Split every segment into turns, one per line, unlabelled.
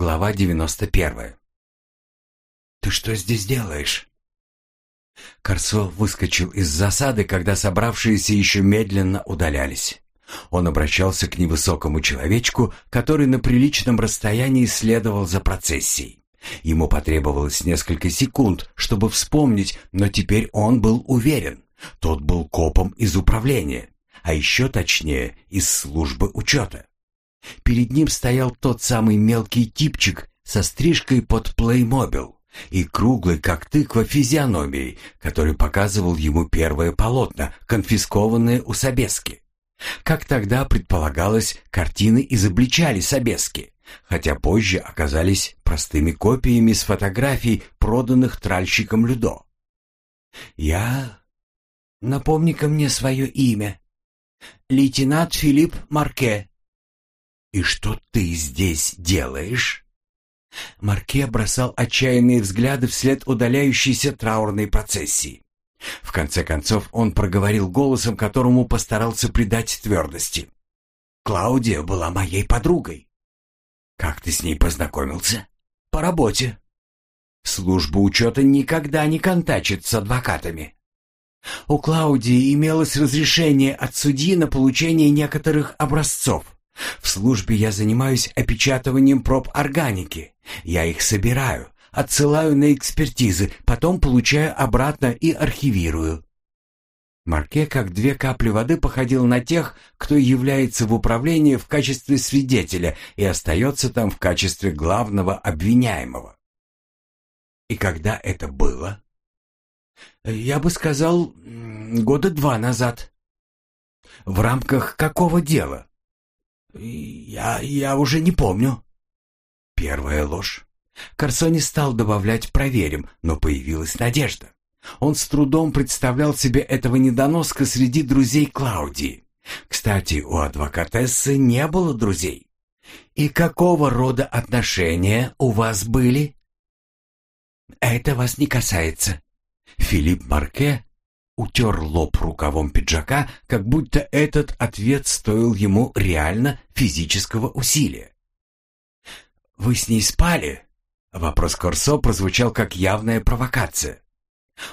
Глава 91. «Ты что здесь делаешь?» Корсо выскочил из засады, когда собравшиеся еще медленно удалялись. Он обращался к невысокому человечку, который на приличном расстоянии следовал за процессией. Ему потребовалось несколько секунд, чтобы вспомнить, но теперь он был уверен. Тот был копом из управления, а еще точнее, из службы учета. Перед ним стоял тот самый мелкий типчик со стрижкой под плеймобил и круглой, как тыква, физиономией, который показывал ему первое полотна, конфискованные у Собески. Как тогда предполагалось, картины изобличали Собески, хотя позже оказались простыми копиями с фотографий, проданных тральщиком Людо. «Я... Напомни-ка мне свое имя. Лейтенант Филипп Марке», «И что ты здесь делаешь?» Марке бросал отчаянные взгляды вслед удаляющейся траурной процессии. В конце концов он проговорил голосом, которому постарался придать твердости. «Клаудия была моей подругой». «Как ты с ней познакомился?» «По работе». «Служба учета никогда не контачит с адвокатами». У Клаудии имелось разрешение от судьи на получение некоторых образцов. В службе я занимаюсь опечатыванием проб органики. Я их собираю, отсылаю на экспертизы, потом получаю обратно и архивирую. Марке, как две капли воды, походил на тех, кто является в управлении в качестве свидетеля и остается там в качестве главного обвиняемого. И когда это было? Я бы сказал, года два назад. В рамках какого дела? «Я... я уже не помню». Первая ложь. Корсо стал добавлять «проверим», но появилась надежда. Он с трудом представлял себе этого недоноска среди друзей Клаудии. Кстати, у адвокатессы не было друзей. «И какого рода отношения у вас были?» «Это вас не касается». Филипп Марке утер лоб рукавом пиджака, как будто этот ответ стоил ему реально физического усилия. «Вы с ней спали?» Вопрос Корсо прозвучал как явная провокация.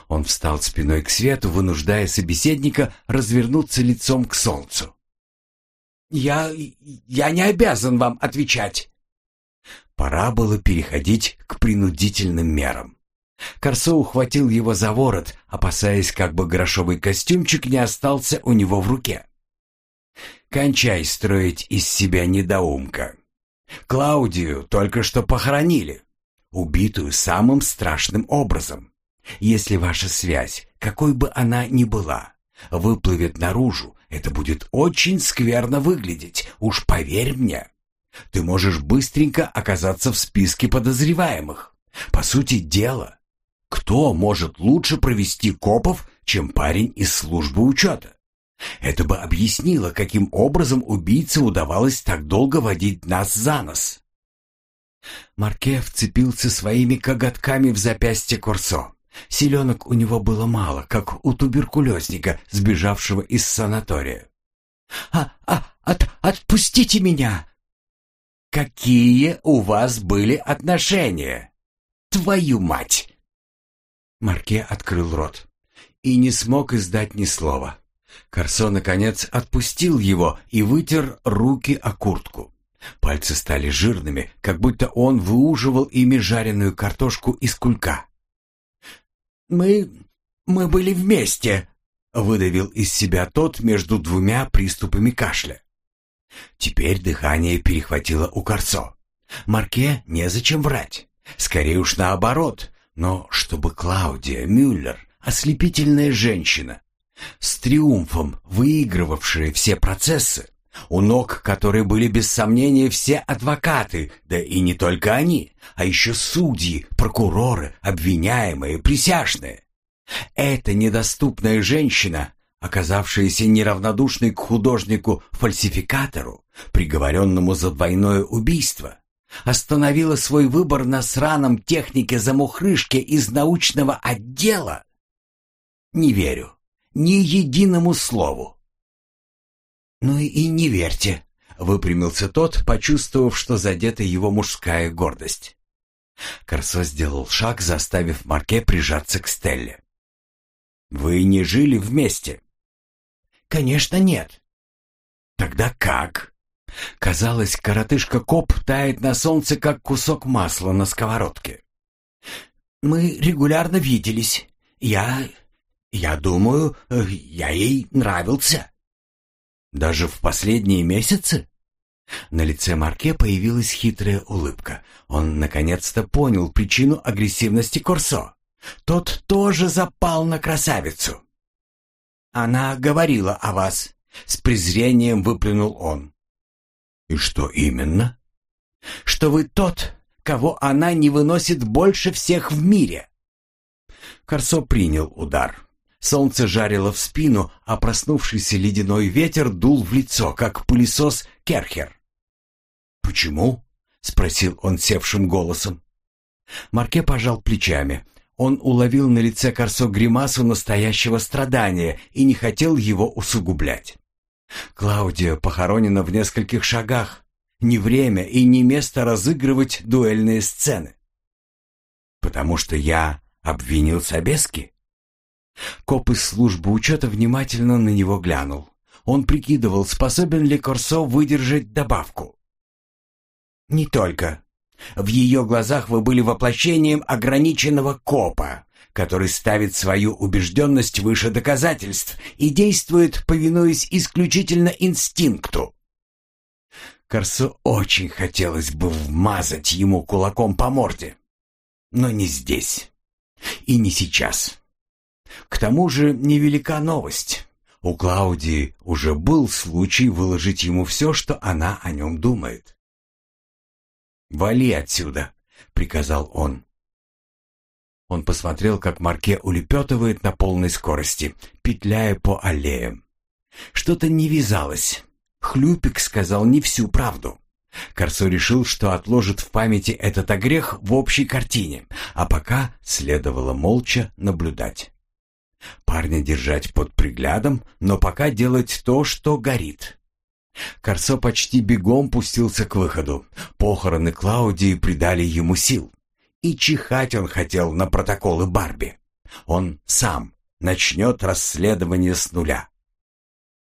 Он встал спиной к свету, вынуждая собеседника развернуться лицом к солнцу. «Я... я не обязан вам отвечать!» Пора было переходить к принудительным мерам. Корсо ухватил его за ворот, опасаясь, как бы грошовый костюмчик не остался у него в руке. «Кончай строить из себя недоумка. Клаудию только что похоронили, убитую самым страшным образом. Если ваша связь, какой бы она ни была, выплывет наружу, это будет очень скверно выглядеть, уж поверь мне. Ты можешь быстренько оказаться в списке подозреваемых. По сути дела, кто может лучше провести копов, чем парень из службы учета? Это бы объяснило, каким образом убийце удавалось так долго водить нас за нос. Марке вцепился своими коготками в запястье Курсо. Селенок у него было мало, как у туберкулезника, сбежавшего из санатория. «А, а, от, отпустите меня!» «Какие у вас были отношения? Твою мать!» Марке открыл рот и не смог издать ни слова. Корсо, наконец, отпустил его и вытер руки о куртку. Пальцы стали жирными, как будто он выуживал ими жареную картошку из кулька. «Мы... мы были вместе», — выдавил из себя тот между двумя приступами кашля. Теперь дыхание перехватило у Корсо. Марке незачем врать. Скорее уж наоборот, но чтобы Клаудия Мюллер, ослепительная женщина, с триумфом выигрывавшая все процессы, у ног которой были без сомнения все адвокаты, да и не только они, а еще судьи, прокуроры, обвиняемые, присяжные. Эта недоступная женщина, оказавшаяся неравнодушной к художнику-фальсификатору, приговоренному за двойное убийство, остановила свой выбор на сраном технике-замухрышке из научного отдела? Не верю. Ни единому слову. Ну и не верьте. Выпрямился тот, почувствовав, что задета его мужская гордость. Корсо сделал шаг, заставив Марке прижаться к Стелле. «Вы не жили вместе?»
«Конечно нет».
«Тогда как?» Казалось, коротышка Коп тает на солнце, как кусок масла на сковородке.
«Мы регулярно виделись. Я... я думаю, я ей нравился».
«Даже в последние месяцы?» На лице Марке появилась хитрая улыбка. Он наконец-то понял причину агрессивности Корсо. Тот тоже запал на красавицу.
«Она говорила о вас», — с презрением выплюнул он.
«И что именно?»
«Что вы тот, кого она не выносит больше всех в мире».
Корсо принял удар. Солнце жарило в спину, а проснувшийся ледяной ветер дул в лицо, как пылесос Керхер. «Почему?» — спросил он севшим голосом. Марке пожал плечами. Он уловил на лице Корсо гримасу настоящего страдания и не хотел его усугублять. Клаудия похоронена в нескольких шагах. Не время и не место разыгрывать дуэльные сцены. Потому что я обвинил Собески? Коп из службы учета внимательно на него глянул. Он прикидывал, способен ли Корсо выдержать добавку.
«Не только. В ее глазах вы были воплощением ограниченного копа, который ставит свою убежденность выше доказательств и действует, повинуясь исключительно инстинкту».
Корсо очень хотелось бы вмазать ему кулаком по морде. Но не здесь. И не сейчас. К тому же невелика новость. У Клаудии уже был случай выложить ему все, что она о нем думает. «Вали отсюда», — приказал он. Он посмотрел, как Марке улепетывает на полной скорости, петляя по аллеям. Что-то не вязалось. Хлюпик сказал не всю правду. Корсо решил, что отложит в памяти этот огрех в общей картине, а пока следовало молча наблюдать. Парня держать под приглядом, но пока делать то, что горит. Корсо почти бегом пустился к выходу. Похороны Клаудии придали ему сил. И чихать он хотел на протоколы Барби. Он сам начнет расследование с нуля.